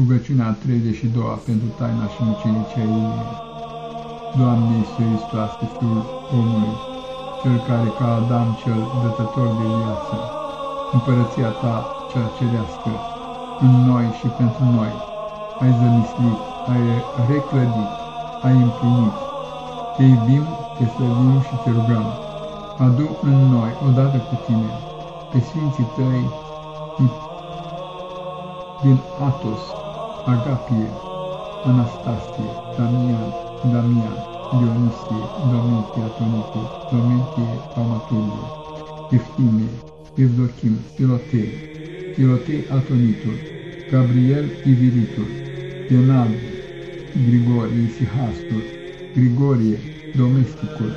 Rugăciunea 32-a pentru taina și mucenicia inimii. Doamne Iisus Hristoase, Fiul omului, Cel care ca Adam cel dătător de viață, împărăția Ta cea cerească, în noi și pentru noi, ai zămislit, ai reclădit, ai împlinit. Te iubim, te slăvim și te rugăm. Adu în noi, odată cu Tine, pe Sfinții Tăi, din Atos, Agapie, Anastasie, Damian, Damian, Dionisie, Domentie Atonitie, Domentie Taumaturgie, Eftimie, Evdochim, Pilotei, Pilotei Atonitul, Gabriel Iviritul, Penal, Grigorie Isihastul, Grigorie Domesticul,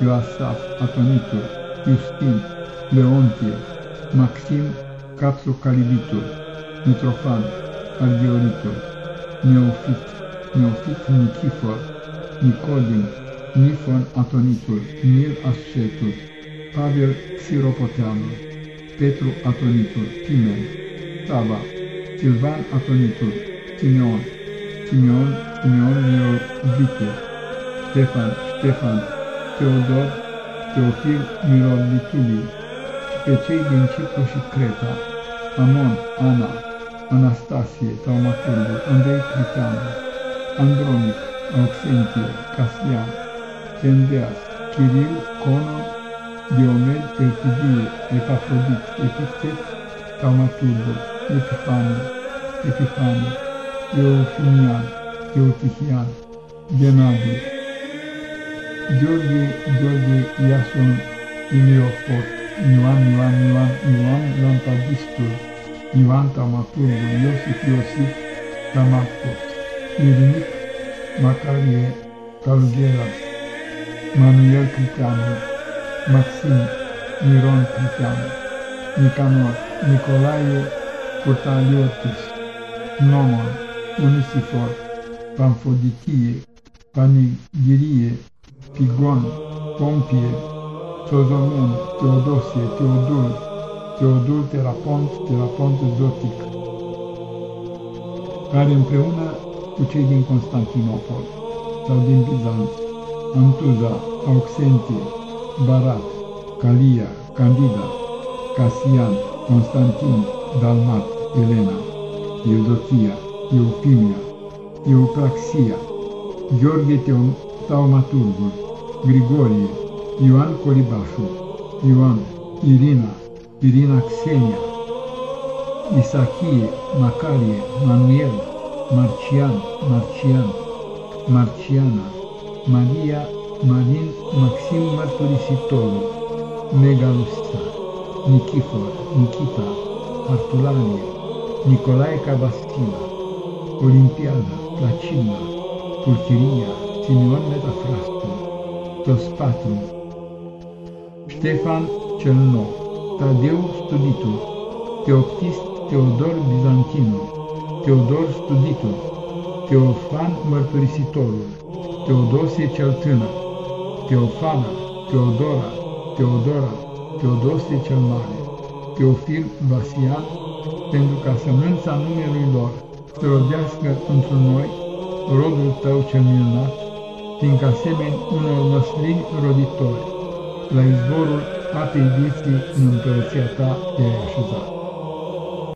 Ioasaf Atonitul, Justin, Leontie, Maxim Capsocalibitul, Mitrofan, Argioritul, Neofit, Neofit Nichifor, Nicodim, Nifon Atonitul, Nil Ascetul, Pavel Siropoteanul, Petru Atonitul, Timen, Saba, Silvan Atonitul, Simeon, Simeon, Simeon Mirovitul, Stefan, Stefan, Teodor, Teofil Mirovitului, pe cei din Cipru și Creta, Amon, Ana, Anastasie, Taumaturgul, Andrei Criteanu, Andronic, Auxentie, Casian, Endeas, Chiril, Conon, Diomed, Elpidie, Epafrodit, Epictet, Taumaturgul, Epifanie, Epifanie, Eufimian, Eutihian, Genadie, Gheorghe, Gheorghe, Iason, Ilioport, Ioan, Ioan, Ioan, Ioan, Lampadistul, Ioan Tamaturgul, Iosif Iosif Tamarcos, Irinic, Macarie, Calgeras, Manuel Criteanu, Maxim, Miron Criteanu, Nicanor, Nicolae Purtaliotis, Nomon, Unisifor, Pamfoditie, Panigirie, Pigon, Pompie, Sozomen, Teodosie, Teodul, Teodul Terapont, Terapont Zotic, care împreună cu cei din Constantinopol sau din Bizanț, Antuza, Auxentie, Barat, Calia, Candida, Casian, Constantin, Dalmat, Elena, Eudotia, Eupimia, Eupraxia, Gheorghe Taumaturgul, Grigorie, Ioan Colibașul, Ioan, Irina, Irina Xenia, Isachie, Macarie, Manuel, Marcian, Marcian, Marciana, Maria, Marin, Maxim Mărturisitorul, Megalusta, Nichifor, Nikita, Artulanie, Nicolae Cabastila, Olimpiada, Placina, Pulchiria, Simeon Metafrastul, Tospatru, Ștefan cel Nou, Tadeu Studitul, Teoptist Teodor Bizantinul, Teodor Studitul, Teofan Mărturisitorul, Teodosie cel Tânăr, Teofana, Teodora, Teodora, Teodosie cel Mare, Teofil Vasian, pentru ca sămânța numelui lor să rodească într noi rodul tău cel minunat, fiindcă asemeni unor măslini roditori, la izvorul apei vieții în împărăția ta te-ai așezat.